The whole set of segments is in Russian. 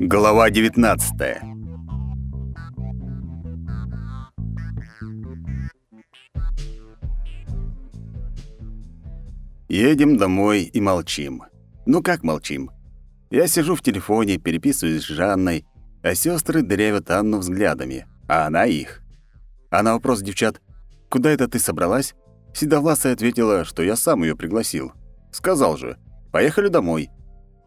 Глава 19 Едем домой и молчим. Ну как молчим? Я сижу в телефоне, переписываюсь с Жанной, а сестры дырявят Анну взглядами, а она их. А на вопрос девчат «Куда это ты собралась?» Седовласая ответила, что я сам ее пригласил. Сказал же «Поехали домой».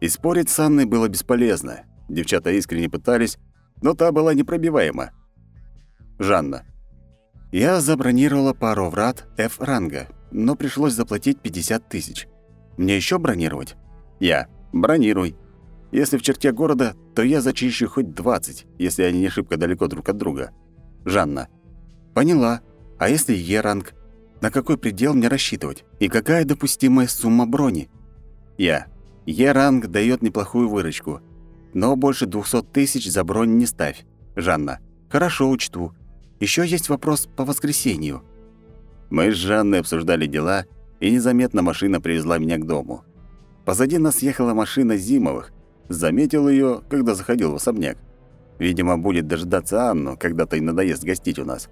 И спорить с Анной было бесполезно. Девчата искренне пытались, но та была непробиваема. Жанна. Я забронировала пару врат F-ранга, но пришлось заплатить 50 тысяч. Мне еще бронировать? Я. Бронируй. Если в черте города, то я зачищу хоть 20, если они не шибко далеко друг от друга. Жанна. Поняла. А если Е-ранг? На какой предел мне рассчитывать? И какая допустимая сумма брони? Я. Е-ранг дает неплохую выручку, но больше 200 тысяч за бронь не ставь. Жанна. Хорошо, учту. Еще есть вопрос по воскресенью. Мы с Жанной обсуждали дела, и незаметно машина привезла меня к дому. Позади нас ехала машина Зимовых. Заметил ее, когда заходил в особняк. Видимо, будет дожидаться Анну, когда-то и надоест гостить у нас.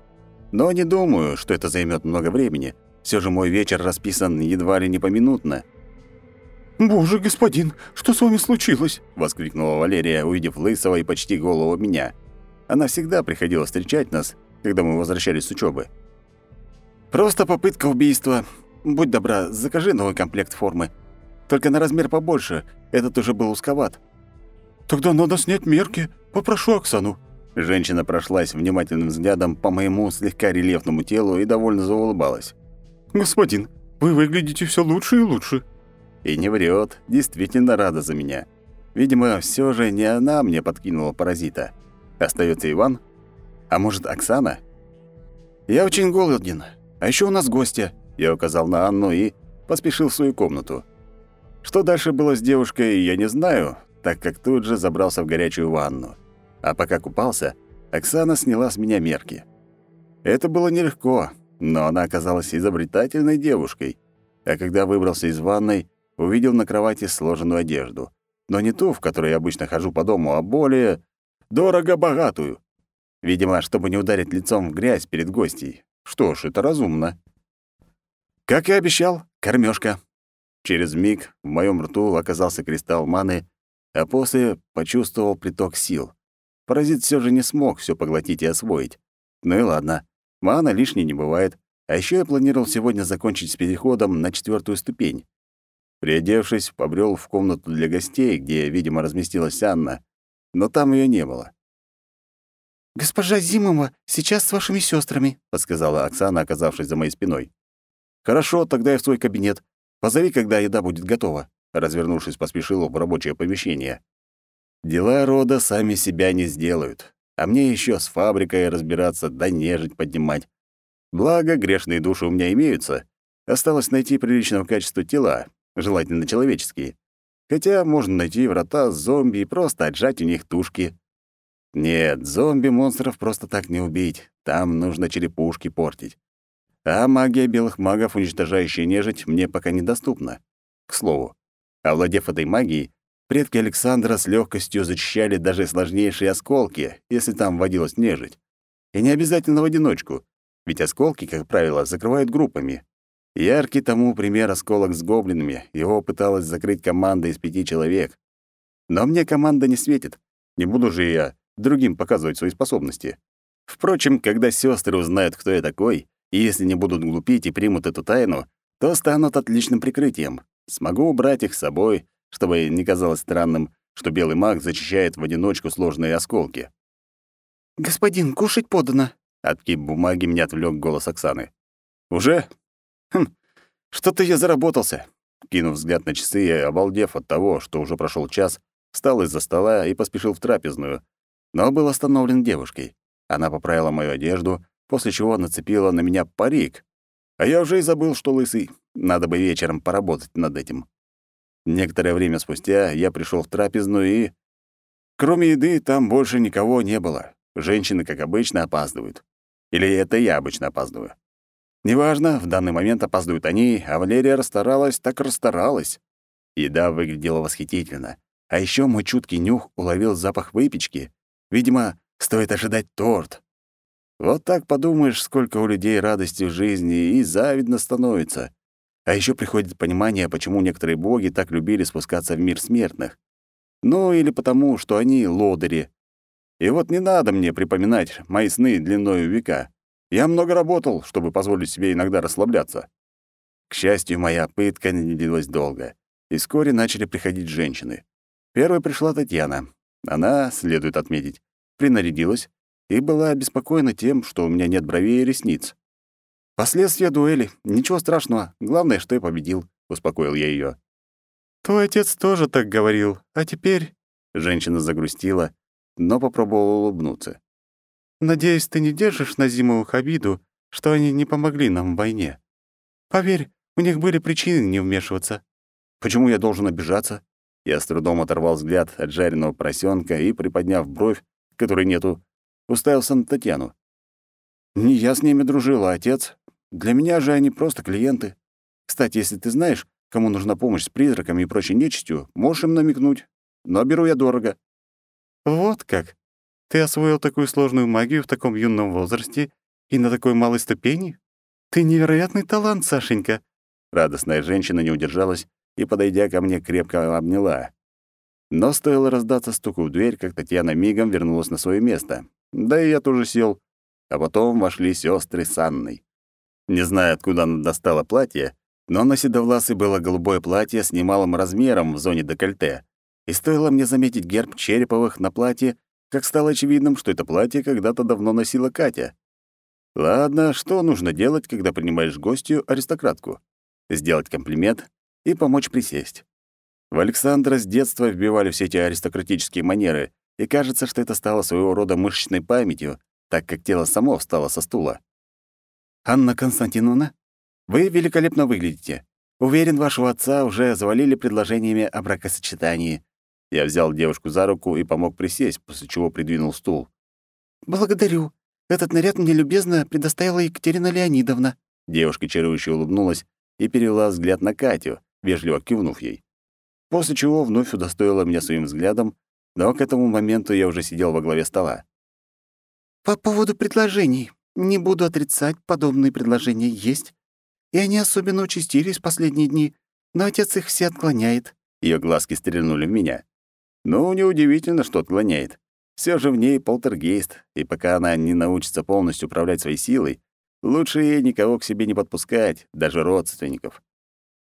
Но не думаю, что это займет много времени. Все же мой вечер расписан едва ли не поминутно. «Боже, господин, что с вами случилось?» — воскликнула Валерия, увидев лысого и почти голого меня. Она всегда приходила встречать нас, когда мы возвращались с учебы. «Просто попытка убийства. Будь добра, закажи новый комплект формы. Только на размер побольше, этот уже был узковат». «Тогда надо снять мерки. Попрошу Оксану». Женщина прошлась внимательным взглядом по моему слегка рельефному телу и довольно заулыбалась. «Господин, вы выглядите все лучше и лучше». И не врет, действительно рада за меня. Видимо, все же не она мне подкинула паразита. Остается Иван? А может, Оксана? Я очень голоден. А еще у нас гостья. Я указал на Анну и поспешил в свою комнату. Что дальше было с девушкой, я не знаю, так как тут же забрался в горячую ванну. А пока купался, Оксана сняла с меня мерки. Это было нелегко, но она оказалась изобретательной девушкой. А когда выбрался из ванной, увидел на кровати сложенную одежду. Но не ту, в которой я обычно хожу по дому, а более дорого-богатую. Видимо, чтобы не ударить лицом в грязь перед гостьей. Что ж, это разумно. Как и обещал, кормежка. Через миг в моем рту оказался кристалл маны, а после почувствовал приток сил. Паразит все же не смог все поглотить и освоить. Ну и ладно, мана лишней не бывает. А еще я планировал сегодня закончить с переходом на четвертую ступень. Приодевшись, побрел в комнату для гостей, где, видимо, разместилась Анна, но там ее не было. «Госпожа Зимова сейчас с вашими сестрами, подсказала Оксана, оказавшись за моей спиной. «Хорошо, тогда я в свой кабинет. Позови, когда еда будет готова», развернувшись, поспешил в рабочее помещение. Дела рода сами себя не сделают, а мне еще с фабрикой разбираться да нежить поднимать. Благо, грешные души у меня имеются. Осталось найти приличного качества тела, желательно человеческие. Хотя можно найти врата с зомби и просто отжать у них тушки. Нет, зомби-монстров просто так не убить. Там нужно черепушки портить. А магия белых магов, уничтожающая нежить, мне пока недоступна. К слову, овладев этой магией, предки Александра с легкостью зачищали даже сложнейшие осколки, если там водилась нежить. И не обязательно в одиночку, ведь осколки, как правило, закрывают группами. Яркий тому пример осколок с гоблинами. Его пыталась закрыть команда из пяти человек. Но мне команда не светит. Не буду же я другим показывать свои способности. Впрочем, когда сестры узнают, кто я такой, и если не будут глупить и примут эту тайну, то станут отличным прикрытием. Смогу убрать их с собой, чтобы не казалось странным, что белый маг зачищает в одиночку сложные осколки. «Господин, кушать подано!» От кип бумаги меня отвлек голос Оксаны. «Уже? Хм, что-то я заработался. Кинув взгляд на часы и обалдев от того, что уже прошел час, встал из-за стола и поспешил в трапезную, но был остановлен девушкой. Она поправила мою одежду, после чего нацепила на меня парик. А я уже и забыл, что лысый. Надо бы вечером поработать над этим. Некоторое время спустя я пришел в трапезную и... Кроме еды, там больше никого не было. Женщины, как обычно, опаздывают. Или это я обычно опаздываю. Неважно, в данный момент опаздывают они, а Валерия расстаралась, так расстаралась. Еда выглядела восхитительно. А еще мой чуткий нюх уловил запах выпечки. Видимо, стоит ожидать торт. Вот так подумаешь, сколько у людей радости в жизни, и завидно становится. А еще приходит понимание, почему некоторые боги так любили спускаться в мир смертных. Ну, или потому, что они лодыри. И вот не надо мне припоминать мои сны длиною века. Я много работал, чтобы позволить себе иногда расслабляться. К счастью, моя пытка не длилась долго, и вскоре начали приходить женщины. Первой пришла Татьяна. Она, следует отметить, принарядилась и была обеспокоена тем, что у меня нет бровей и ресниц. «Последствия дуэли. Ничего страшного. Главное, что я победил», — успокоил я ее. «Твой отец тоже так говорил. А теперь...» Женщина загрустила, но попробовала улыбнуться. «Надеюсь, ты не держишь на Зимовых обиду, что они не помогли нам в войне. Поверь, у них были причины не вмешиваться. Почему я должен обижаться?» Я с трудом оторвал взгляд от жареного поросенка и, приподняв бровь, которой нету, уставился на Татьяну. «Не я с ними дружил, а отец. Для меня же они просто клиенты. Кстати, если ты знаешь, кому нужна помощь с призраками и прочей нечистью, можешь им намекнуть. Но беру я дорого». «Вот как? Ты освоил такую сложную магию в таком юном возрасте и на такой малой ступени? Ты невероятный талант, Сашенька!» Радостная женщина не удержалась и, подойдя ко мне, крепко обняла. Но стоило раздаться стуку в дверь, как Татьяна мигом вернулась на свое место. Да и я тоже сел. А потом вошли сестры с Анной. Не знаю, откуда она достала платье, но на седовласой было голубое платье с немалым размером в зоне декольте. И стоило мне заметить герб Череповых на платье, как стало очевидным, что это платье когда-то давно носила Катя. Ладно, что нужно делать, когда принимаешь гостью аристократку? Сделать комплимент и помочь присесть. В Александра с детства вбивали все эти аристократические манеры, и кажется, что это стало своего рода мышечной памятью, так как тело само встало со стула. «Анна Константиновна, вы великолепно выглядите. Уверен, вашего отца уже завалили предложениями о бракосочетании». Я взял девушку за руку и помог присесть, после чего придвинул стул. «Благодарю. Этот наряд мне любезно предоставила Екатерина Леонидовна». Девушка чарующе улыбнулась и перевела взгляд на Катю, вежливо кивнув ей. После чего вновь удостоила меня своим взглядом, но к этому моменту я уже сидел во главе стола. «По поводу предложений. Не буду отрицать, подобные предложения есть. И они особенно участились в последние дни, но отец их все отклоняет». Ее глазки стрельнули в меня. «Ну, неудивительно, что отклоняет. Все же в ней полтергейст, и пока она не научится полностью управлять своей силой, лучше ей никого к себе не подпускать, даже родственников.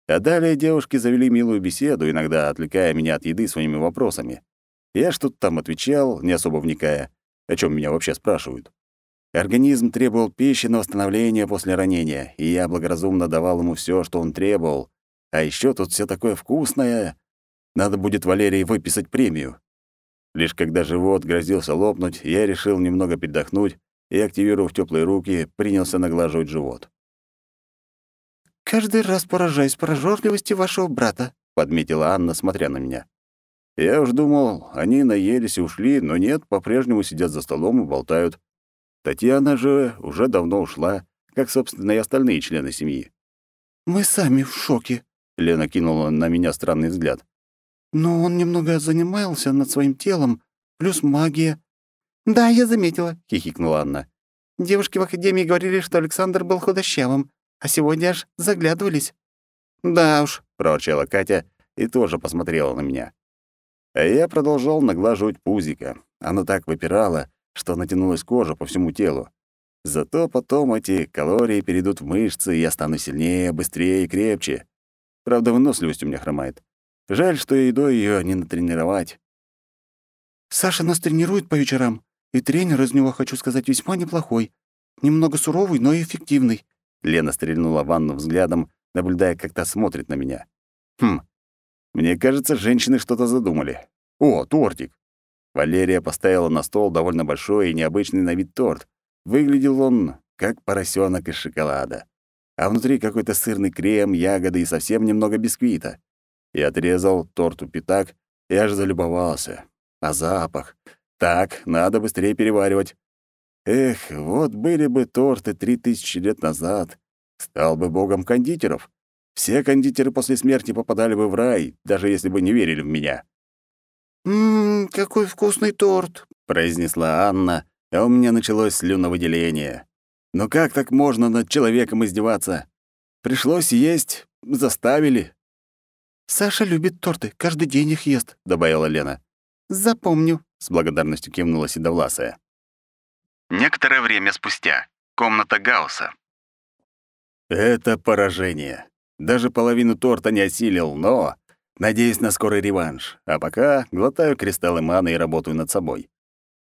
А далее девушки завели милую беседу, иногда отвлекая меня от еды своими вопросами. Я что-то там отвечал, не особо вникая, о чем меня вообще спрашивают. Организм требовал пищи на восстановление после ранения, и я благоразумно давал ему все, что он требовал. А еще тут все такое вкусное. Надо будет Валерии выписать премию. Лишь когда живот грозился лопнуть, я решил немного передохнуть и, активировав теплые руки, принялся наглаживать живот. «Каждый раз поражаюсь прожорливости вашего брата», — подметила Анна, смотря на меня. Я уж думал, они наелись и ушли, но нет, по-прежнему сидят за столом и болтают. Татьяна же уже давно ушла, как, собственно, и остальные члены семьи. «Мы сами в шоке», — Лена кинула на меня странный взгляд. «Но он немного занимался над своим телом, плюс магия». «Да, я заметила», — хихикнула Анна. «Девушки в академии говорили, что Александр был худощавым, а сегодня аж заглядывались». «Да уж», — проворчала Катя и тоже посмотрела на меня. А я продолжал наглаживать пузико. Оно так выпирало, что натянулась кожа по всему телу. Зато потом эти калории перейдут в мышцы, и я стану сильнее, быстрее и крепче. Правда, выносливость у меня хромает. Жаль, что едой ее не натренировать. «Саша нас тренирует по вечерам, и тренер из него, хочу сказать, весьма неплохой. Немного суровый, но и эффективный. Лена стрельнула ванну взглядом, наблюдая, как та смотрит на меня. Хм, мне кажется, женщины что-то задумали. О, тортик. Валерия поставила на стол довольно большой и необычный на вид торт. Выглядел он как поросенок из шоколада. А внутри какой-то сырный крем, ягоды и совсем немного бисквита. Я отрезал торту пятак и аж залюбовался. А запах? Так, надо быстрее переваривать. Эх, вот были бы торты три тысячи лет назад, стал бы богом кондитеров. Все кондитеры после смерти попадали бы в рай, даже если бы не верили в меня. «Ммм, какой вкусный торт!» — произнесла Анна, а у меня началось слюновыделение. Но как так можно над человеком издеваться? Пришлось есть, заставили. «Саша любит торты, каждый день их ест», — добавила Лена. «Запомню», — с благодарностью кивнула Седовласая. Некоторое время спустя. Комната Гаусса. Это поражение. Даже половину торта не осилил, но... Надеюсь на скорый реванш. А пока глотаю кристаллы маны и работаю над собой.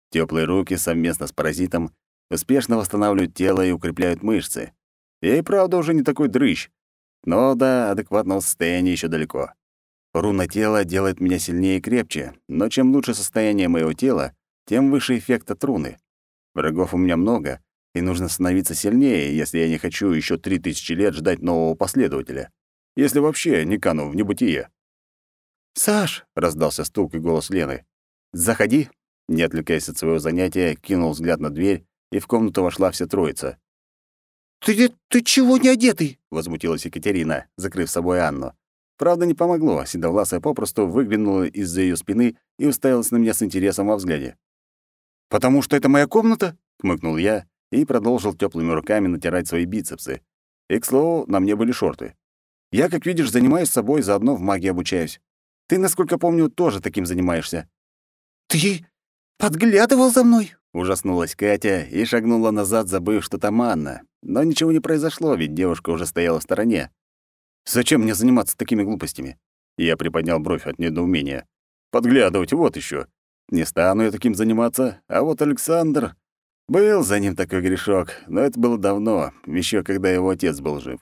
Теплые руки совместно с паразитом успешно восстанавливают тело и укрепляют мышцы. Я и правда уже не такой дрыщ. Но до адекватного состояния еще далеко. Руна тела делает меня сильнее и крепче, но чем лучше состояние моего тела, тем выше эффект от руны. Врагов у меня много, и нужно становиться сильнее, если я не хочу еще три тысячи лет ждать нового последователя. Если вообще не кану в небытие. «Саш!» — раздался стук и голос Лены. «Заходи!» Не отвлекаясь от своего занятия, кинул взгляд на дверь, и в комнату вошла вся троица. «Ты, ты чего не одетый?» — возмутилась Екатерина, закрыв собой Анну. Правда, не помогло, седовласая попросту выглянула из-за ее спины и уставилась на меня с интересом во взгляде. «Потому что это моя комната?» — хмыкнул я и продолжил теплыми руками натирать свои бицепсы. И, к слову, на мне были шорты. «Я, как видишь, занимаюсь собой, заодно в магии обучаюсь. Ты, насколько помню, тоже таким занимаешься». «Ты подглядывал за мной?» — ужаснулась Катя и шагнула назад, забыв, что там Анна. Но ничего не произошло, ведь девушка уже стояла в стороне. «Зачем мне заниматься такими глупостями?» Я приподнял бровь от недоумения. «Подглядывать, вот еще. Не стану я таким заниматься, а вот Александр... Был за ним такой грешок, но это было давно, еще когда его отец был жив.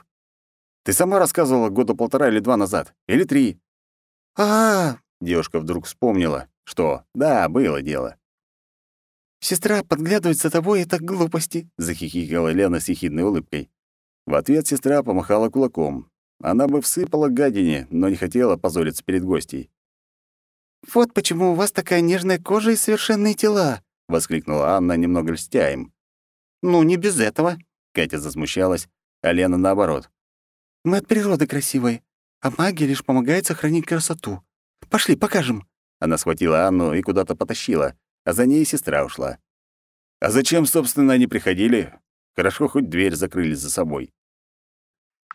Ты сама рассказывала года полтора или два назад, или три. А, -а, -а девушка вдруг вспомнила, что да, было дело. «Сестра подглядывает за тобой, это глупости», — захихикала Лена с ехидной улыбкой. В ответ сестра помахала кулаком. Она бы всыпала гадине, но не хотела позориться перед гостей. «Вот почему у вас такая нежная кожа и совершенные тела», — воскликнула Анна, немного льстя им. «Ну, не без этого», — Катя засмущалась, а Лена наоборот. «Мы от природы красивые, а магия лишь помогает сохранить красоту. Пошли, покажем». Она схватила Анну и куда-то потащила, а за ней сестра ушла. А зачем, собственно, они приходили? Хорошо, хоть дверь закрыли за собой.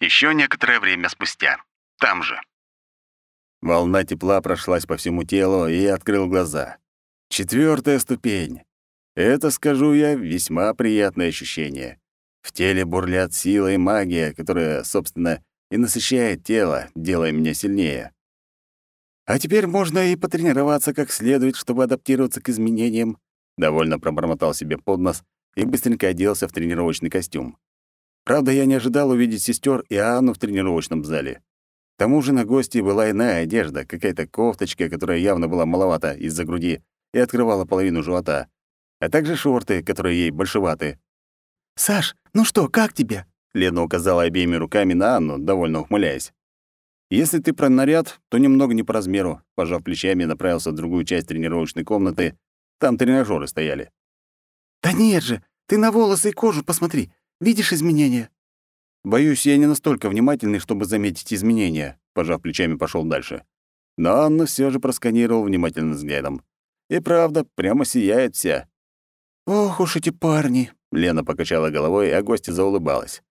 Еще некоторое время спустя. Там же. Волна тепла прошлась по всему телу, и я открыл глаза. Четвертая ступень. Это, скажу я, весьма приятное ощущение. В теле бурлят сила и магия, которая, собственно, и насыщает тело, делая меня сильнее. А теперь можно и потренироваться как следует, чтобы адаптироваться к изменениям. Довольно пробормотал себе под нос и быстренько оделся в тренировочный костюм. Правда, я не ожидал увидеть сестер и Анну в тренировочном зале. К тому же на гости была иная одежда, какая-то кофточка, которая явно была маловата из-за груди и открывала половину живота, а также шорты, которые ей большеваты. «Саш, ну что, как тебе?» Лена указала обеими руками на Анну, довольно ухмыляясь. «Если ты про наряд, то немного не по размеру», пожав плечами, направился в другую часть тренировочной комнаты. Там тренажеры стояли. «Да нет же, ты на волосы и кожу посмотри. Видишь изменения?» Боюсь, я не настолько внимательный, чтобы заметить изменения, пожав плечами, пошел дальше. Но Анна все же просканировал внимательным взглядом. И правда, прямо сияет вся. «Ох уж эти парни!» — Лена покачала головой, а гостья заулыбалась.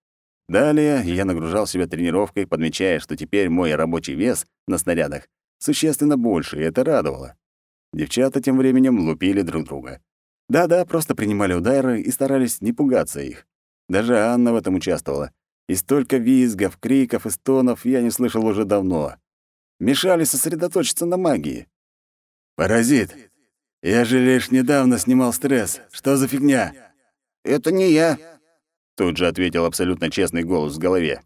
Далее я нагружал себя тренировкой, подмечая, что теперь мой рабочий вес на снарядах существенно больше, и это радовало. Девчата тем временем лупили друг друга. Да-да, просто принимали удары и старались не пугаться их. Даже Анна в этом участвовала. И столько визгов, криков и стонов я не слышал уже давно. Мешали сосредоточиться на магии. «Паразит, я же лишь недавно снимал стресс. Что за фигня?» «Это не я», — тут же ответил абсолютно честный голос в голове.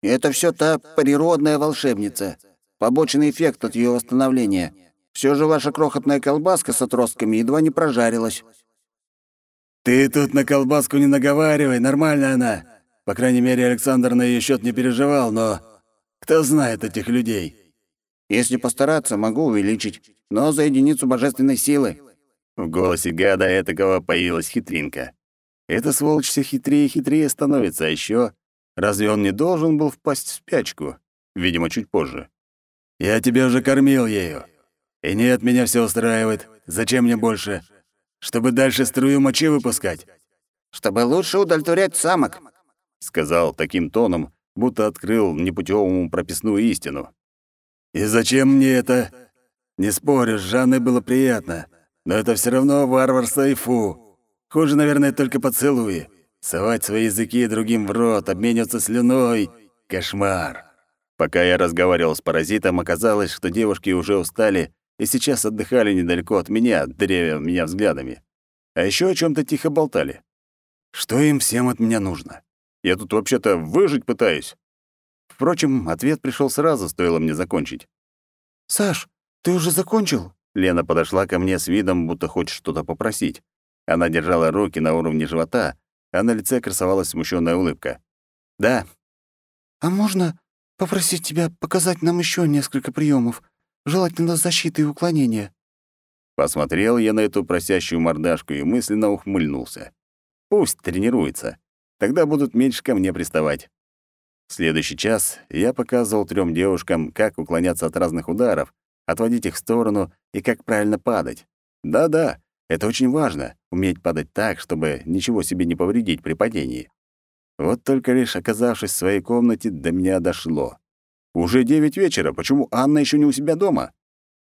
«Это все та природная волшебница. Побочный эффект от ее восстановления. Все же ваша крохотная колбаска с отростками едва не прожарилась». «Ты тут на колбаску не наговаривай, нормальная она. По крайней мере, Александр на ее счет не переживал, но кто знает этих людей?» «Если постараться, могу увеличить, но за единицу божественной силы». В голосе гада этакого появилась хитринка. Эта сволочь все хитрее и хитрее становится, а еще разве он не должен был впасть в спячку? Видимо, чуть позже. «Я тебя уже кормил ею. И нет, меня все устраивает. Зачем мне больше? Чтобы дальше струю мочи выпускать?» «Чтобы лучше удовлетворять самок», — сказал таким тоном, будто открыл непутевому прописную истину. «И зачем мне это? Не спорю, с Жанной было приятно, но это все равно варварство и фу. Хуже, наверное, только поцелуи. Совать свои языки другим в рот, обмениваться слюной — кошмар». Пока я разговаривал с паразитом, оказалось, что девушки уже устали и сейчас отдыхали недалеко от меня, древя меня взглядами. А еще о чем то тихо болтали. Что им всем от меня нужно? Я тут вообще-то выжить пытаюсь. Впрочем, ответ пришел сразу, стоило мне закончить. «Саш, ты уже закончил?» Лена подошла ко мне с видом, будто хочет что-то попросить. Она держала руки на уровне живота, а на лице красовалась смущенная улыбка. «Да». «А можно попросить тебя показать нам еще несколько приемов, желательно защиты и уклонения?» Посмотрел я на эту просящую мордашку и мысленно ухмыльнулся. Пусть тренируется. Тогда будут меньше ко мне приставать. В следующий час я показывал трем девушкам, как уклоняться от разных ударов, отводить их в сторону и как правильно падать. Да-да, это очень важно — уметь падать так, чтобы ничего себе не повредить при падении. Вот только лишь оказавшись в своей комнате, до меня дошло. Уже девять вечера, почему Анна еще не у себя дома?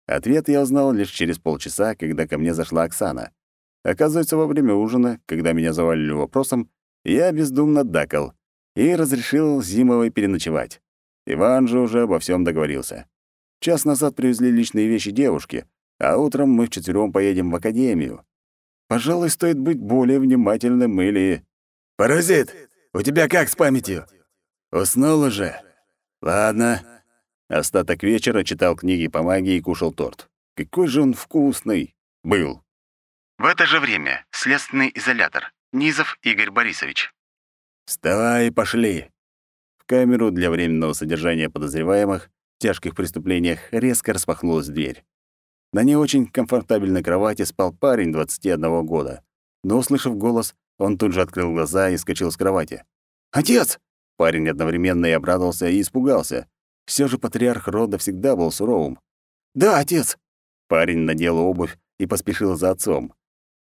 Ответ я узнал лишь через полчаса, когда ко мне зашла Оксана. Оказывается, во время ужина, когда меня завалили вопросом, я бездумно дакал и разрешил Зимовой переночевать. Иван же уже обо всем договорился. Час назад привезли личные вещи девушки, а утром мы вчетвером поедем в академию. Пожалуй, стоит быть более внимательным или... «Паразит, у тебя как с памятью?» «Уснул уже?» «Ладно». Остаток вечера читал книги по магии и кушал торт. Какой же он вкусный был. В это же время следственный изолятор. Низов Игорь Борисович. «Вставай и пошли!» В камеру для временного содержания подозреваемых в тяжких преступлениях резко распахнулась дверь. На не очень комфортабельной кровати спал парень 21 года. Но, услышав голос, он тут же открыл глаза и скочил с кровати. «Отец!» Парень одновременно и обрадовался, и испугался. Все же патриарх рода всегда был суровым. «Да, отец!» Парень надел обувь и поспешил за отцом.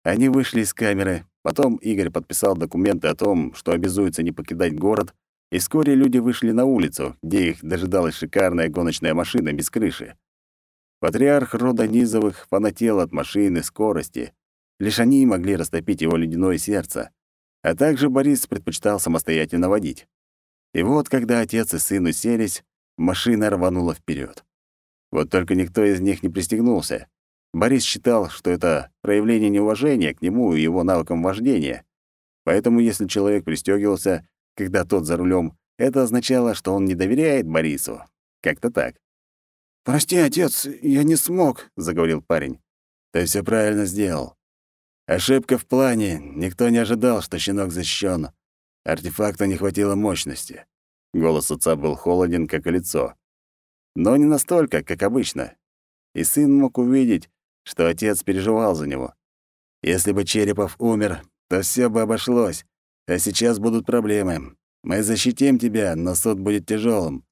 Они вышли из камеры, потом Игорь подписал документы о том, что обязуется не покидать город, и вскоре люди вышли на улицу, где их дожидалась шикарная гоночная машина без крыши. Патриарх рода Низовых фанател от машины, скорости. Лишь они могли растопить его ледяное сердце. А также Борис предпочитал самостоятельно водить. И вот, когда отец и сын уселись, машина рванула вперед. Вот только никто из них не пристегнулся. Борис считал, что это проявление неуважения к нему и его навыкам вождения. Поэтому если человек пристегивался, когда тот за рулем, это означало, что он не доверяет Борису. Как-то так. «Прости, отец, я не смог», — заговорил парень. «Ты все правильно сделал. Ошибка в плане. Никто не ожидал, что щенок защищен. Артефакту не хватило мощности». Голос отца был холоден, как и лицо. Но не настолько, как обычно. И сын мог увидеть, что отец переживал за него. Если бы Черепов умер, то все бы обошлось, а сейчас будут проблемы. Мы защитим тебя, но суд будет тяжелым.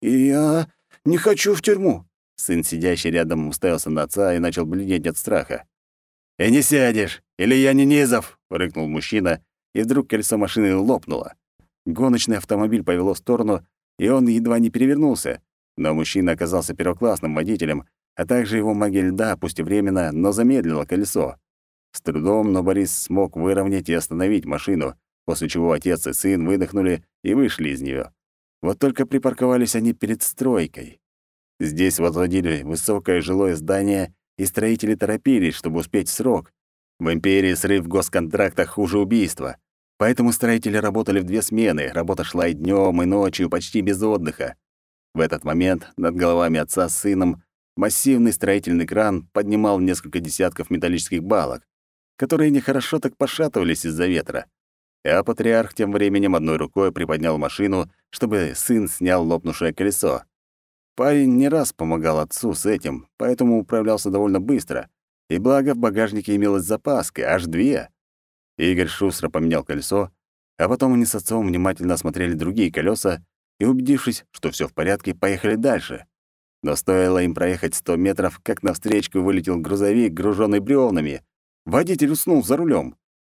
И я не хочу в тюрьму. Сын, сидящий рядом, уставился на отца и начал бледнеть от страха. «И не сядешь, или я не Низов!» — рыкнул мужчина, и вдруг колесо машины лопнуло. Гоночный автомобиль повело в сторону, и он едва не перевернулся. Но мужчина оказался первоклассным водителем а также его магия льда, пусть и временно, но замедлила колесо. С трудом, но Борис смог выровнять и остановить машину, после чего отец и сын выдохнули и вышли из нее. Вот только припарковались они перед стройкой. Здесь возводили высокое жилое здание, и строители торопились, чтобы успеть срок. В империи срыв госконтракта хуже убийства. Поэтому строители работали в две смены, работа шла и днем, и ночью, почти без отдыха. В этот момент над головами отца с сыном Массивный строительный кран поднимал несколько десятков металлических балок, которые нехорошо так пошатывались из-за ветра. А патриарх тем временем одной рукой приподнял машину, чтобы сын снял лопнувшее колесо. Парень не раз помогал отцу с этим, поэтому управлялся довольно быстро. И благо в багажнике имелась запаска, аж две. Игорь шустро поменял колесо, а потом они с отцом внимательно осмотрели другие колеса и, убедившись, что все в порядке, поехали дальше. Но стоило им проехать сто метров, как навстречу вылетел грузовик, груженный бревнами. Водитель уснул за рулем.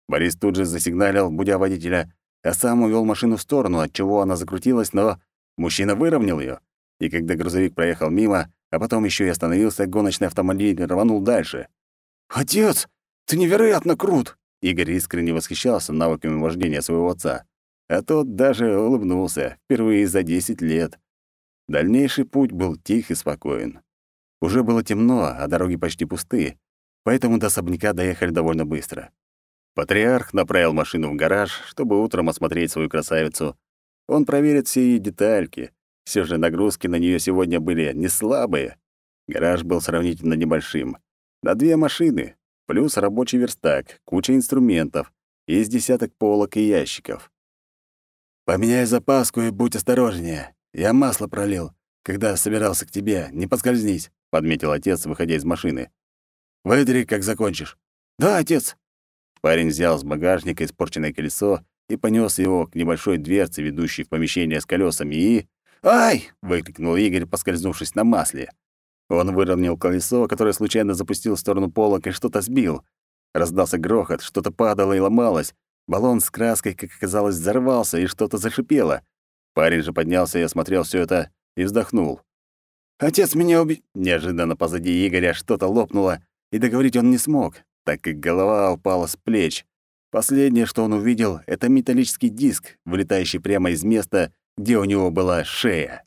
Борис тут же засигналил, будя водителя, а сам увел машину в сторону, от чего она закрутилась, но мужчина выровнял ее. И когда грузовик проехал мимо, а потом еще и остановился, гоночный автомобиль рванул дальше. «Отец, ты невероятно крут!» Игорь искренне восхищался навыками вождения своего отца. А тот даже улыбнулся, впервые за 10 лет. Дальнейший путь был тих и спокоен. Уже было темно, а дороги почти пусты, поэтому до особняка доехали довольно быстро. Патриарх направил машину в гараж, чтобы утром осмотреть свою красавицу. Он проверит все ее детальки. Все же нагрузки на нее сегодня были не слабые. Гараж был сравнительно небольшим. На две машины, плюс рабочий верстак, куча инструментов, из десяток полок и ящиков. «Поменяй запаску и будь осторожнее. Я масло пролил, когда собирался к тебе. Не подскользнись», — подметил отец, выходя из машины. «Выдри, как закончишь». «Да, отец». Парень взял с багажника испорченное колесо и понёс его к небольшой дверце, ведущей в помещение с колесами, и... «Ай!» — выкрикнул Игорь, поскользнувшись на масле. Он выровнял колесо, которое случайно запустил в сторону полок и что-то сбил. Раздался грохот, что-то падало и ломалось. Баллон с краской, как оказалось, взорвался, и что-то зашипело. Парень же поднялся и осмотрел все это и вздохнул. «Отец меня уби...» Неожиданно позади Игоря что-то лопнуло, и договорить он не смог, так как голова упала с плеч. Последнее, что он увидел, — это металлический диск, вылетающий прямо из места, где у него была шея.